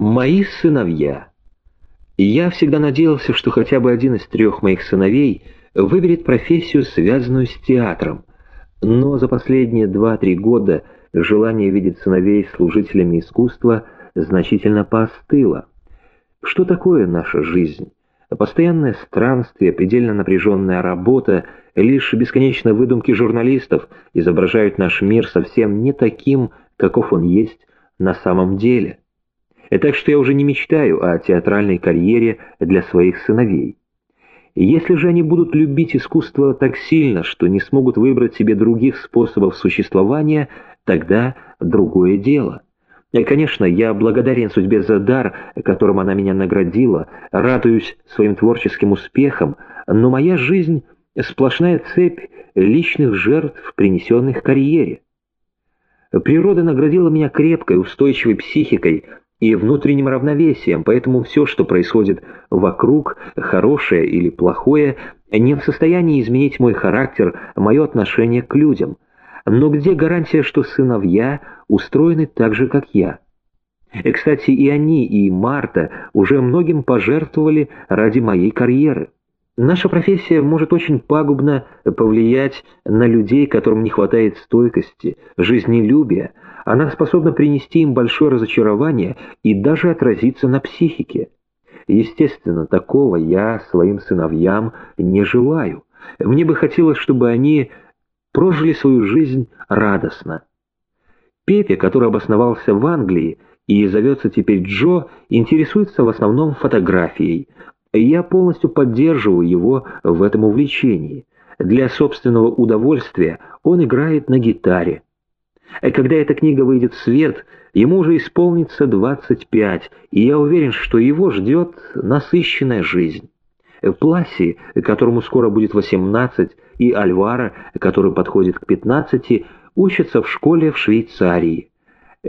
Мои сыновья. Я всегда надеялся, что хотя бы один из трех моих сыновей выберет профессию, связанную с театром. Но за последние два-три года желание видеть сыновей служителями искусства значительно поостыло. Что такое наша жизнь? Постоянное странствие, предельно напряженная работа, лишь бесконечно выдумки журналистов изображают наш мир совсем не таким, каков он есть на самом деле. Так что я уже не мечтаю о театральной карьере для своих сыновей. Если же они будут любить искусство так сильно, что не смогут выбрать себе других способов существования, тогда другое дело. Конечно, я благодарен судьбе за дар, которым она меня наградила, радуюсь своим творческим успехам, но моя жизнь — сплошная цепь личных жертв, принесенных карьере. Природа наградила меня крепкой, устойчивой психикой, и внутренним равновесием, поэтому все, что происходит вокруг, хорошее или плохое, не в состоянии изменить мой характер, мое отношение к людям. Но где гарантия, что сыновья устроены так же, как я? И, кстати, и они, и Марта уже многим пожертвовали ради моей карьеры. Наша профессия может очень пагубно повлиять на людей, которым не хватает стойкости, жизнелюбия, она способна принести им большое разочарование и даже отразиться на психике. Естественно, такого я своим сыновьям не желаю. Мне бы хотелось, чтобы они прожили свою жизнь радостно. Пепе, который обосновался в Англии и зовется теперь Джо, интересуется в основном фотографией. Я полностью поддерживаю его в этом увлечении. Для собственного удовольствия он играет на гитаре. Когда эта книга выйдет в свет, ему уже исполнится 25, и я уверен, что его ждет насыщенная жизнь. Пласи, которому скоро будет 18, и Альвара, который подходит к 15, учатся в школе в Швейцарии.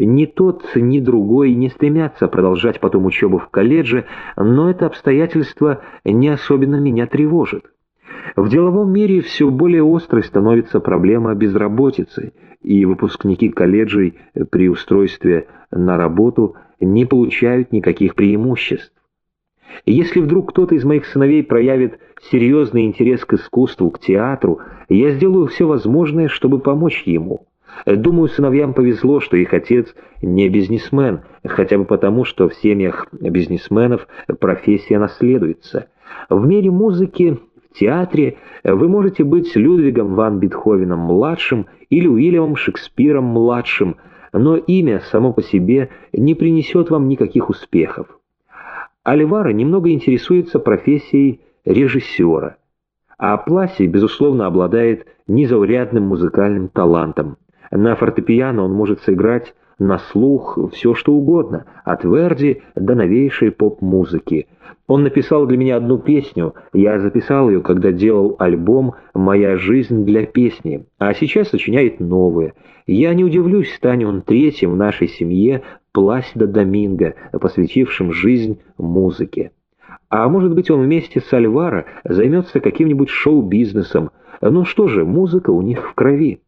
Ни тот, ни другой не стремятся продолжать потом учебу в колледже, но это обстоятельство не особенно меня тревожит. В деловом мире все более острой становится проблема безработицы, и выпускники колледжей при устройстве на работу не получают никаких преимуществ. Если вдруг кто-то из моих сыновей проявит серьезный интерес к искусству, к театру, я сделаю все возможное, чтобы помочь ему. Думаю, сыновьям повезло, что их отец не бизнесмен, хотя бы потому, что в семьях бизнесменов профессия наследуется. В мире музыки в театре вы можете быть Людвигом ван Бетховеном-младшим или Уильямом Шекспиром-младшим, но имя само по себе не принесет вам никаких успехов. Альвара немного интересуется профессией режиссера, а Пласи, безусловно, обладает незаурядным музыкальным талантом. На фортепиано он может сыграть на слух все что угодно, от Верди до новейшей поп-музыки. Он написал для меня одну песню, я записал ее, когда делал альбом «Моя жизнь для песни», а сейчас сочиняет новые. Я не удивлюсь, станет он третьим в нашей семье Пласида Доминго, посвятившим жизнь музыке. А может быть, он вместе с Альваро займется каким-нибудь шоу-бизнесом. Ну что же, музыка у них в крови.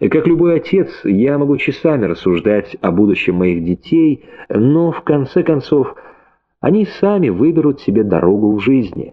Как любой отец, я могу часами рассуждать о будущем моих детей, но в конце концов они сами выберут себе дорогу в жизни.